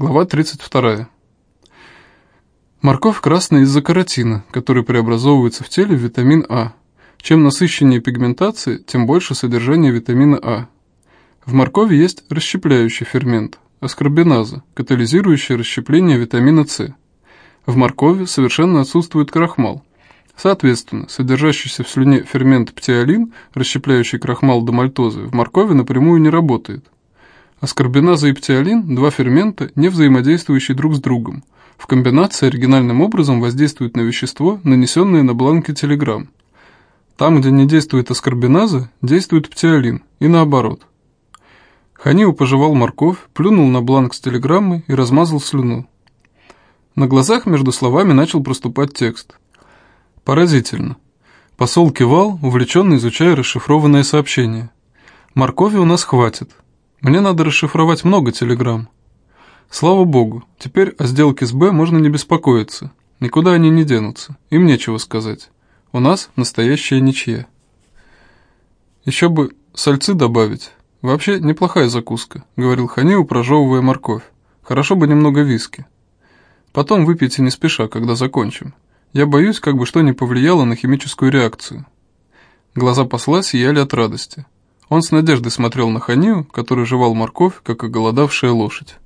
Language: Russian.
Глава 32. Морковь красная из-за каротина, который преобразовывается в теле в витамин А. Чем насыщеннее пигментация, тем больше содержание витамина А. В моркови есть расщепляющий фермент, аскорбиназа, катализирующий расщепление витамина С. В моркови совершенно отсутствует крахмал. Соответственно, содержащийся в слюне фермент птиолин, расщепляющий крахмал до мальтозы, в моркови напрямую не работает – Аскорбиназа и птиолин – два фермента, не взаимодействующие друг с другом. В комбинации оригинальным образом воздействуют на вещество, нанесенное на бланке телеграмм. Там, где не действует аскорбиназа, действует птиолин, и наоборот. Ханиу пожевал морковь, плюнул на бланк с телеграммой и размазал слюну. На глазах между словами начал проступать текст. Поразительно. Посол кивал, увлеченно изучая расшифрованное сообщение. «Моркови у нас хватит. Мне надо расшифровать много телеграмм. Слава богу, теперь о сделке с Б можно не беспокоиться. Никуда они не денутся, им нечего сказать. У нас настоящая ничья. Еще бы сальцы добавить. Вообще неплохая закуска, говорил Ханиу, прожевывая морковь. Хорошо бы немного виски. Потом выпейте не спеша, когда закончим. Я боюсь, как бы что ни повлияло на химическую реакцию. Глаза посла сияли от радости. Он с надеждой смотрел на Ханию, который жевал морковь, как оголодавшая лошадь.